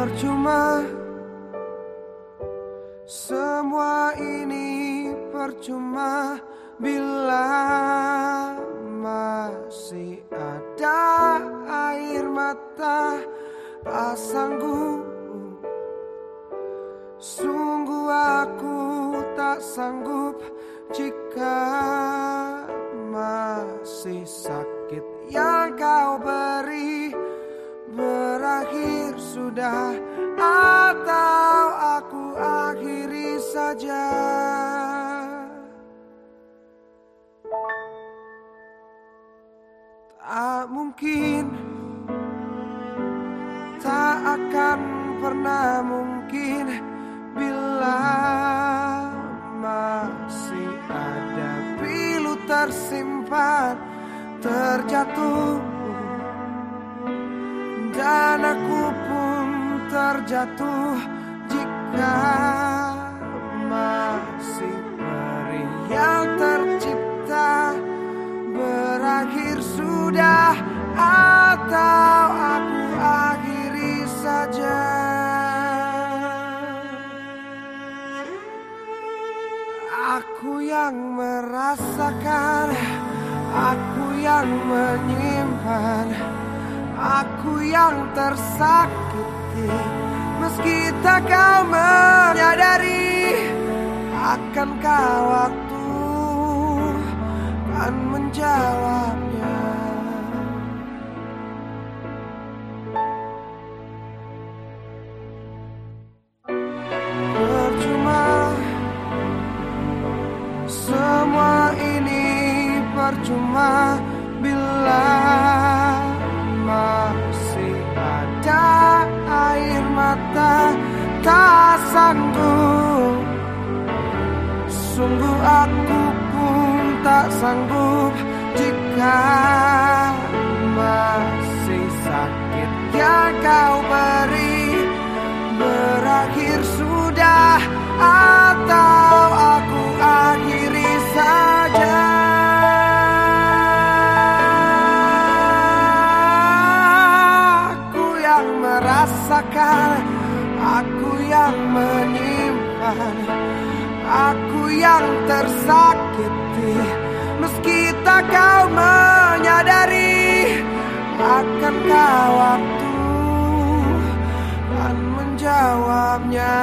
percuma Semua ini percuma Bila masih ada air mata Tak sanggup Sungguh aku tak sanggup Jika masih sakit yang kau beri. Berakhir sudah atau aku akhiri saja? Tak mungkin tak akan pernah mungkin bila masih ada pilu tersimpan terjatuh. Dan aku terjatuh jika masih peri yang tercipta. Berakhir sudah atau aku akhiri saja? Aku yang merasakan aku yang menyimpan Aku yang tersakiti Meski tak kau menyadari Akankah waktu Kan menjawabnya? Percuma Semua ini percuma Bila Sungguh aku pun tak sanggup Jika masih sakit. Yang kau beri Berakhir sudah atau aku akhiri saja. Aku yang merasakan Aku yang menyimpan Aku yang tersakiti. Meski tak kau menyadari Akankah waktu. Akan menjawabnya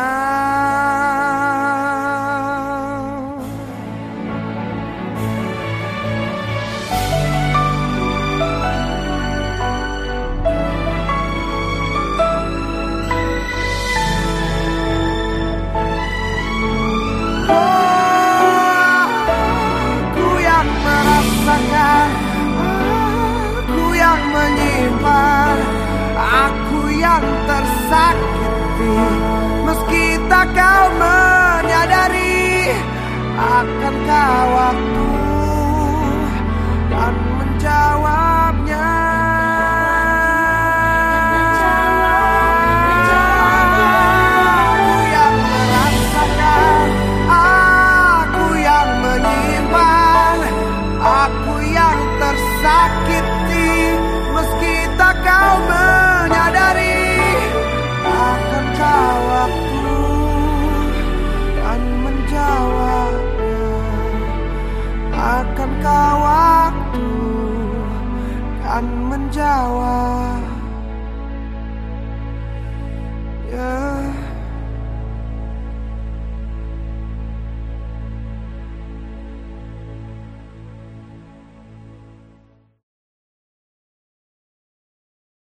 Meski tak kau menyadari Akankah waktu Dan menjawabnya. Aku yang merasakan, aku yang menyibak, aku yang tersakiti. Meski tak kau ber perasaan menjawab.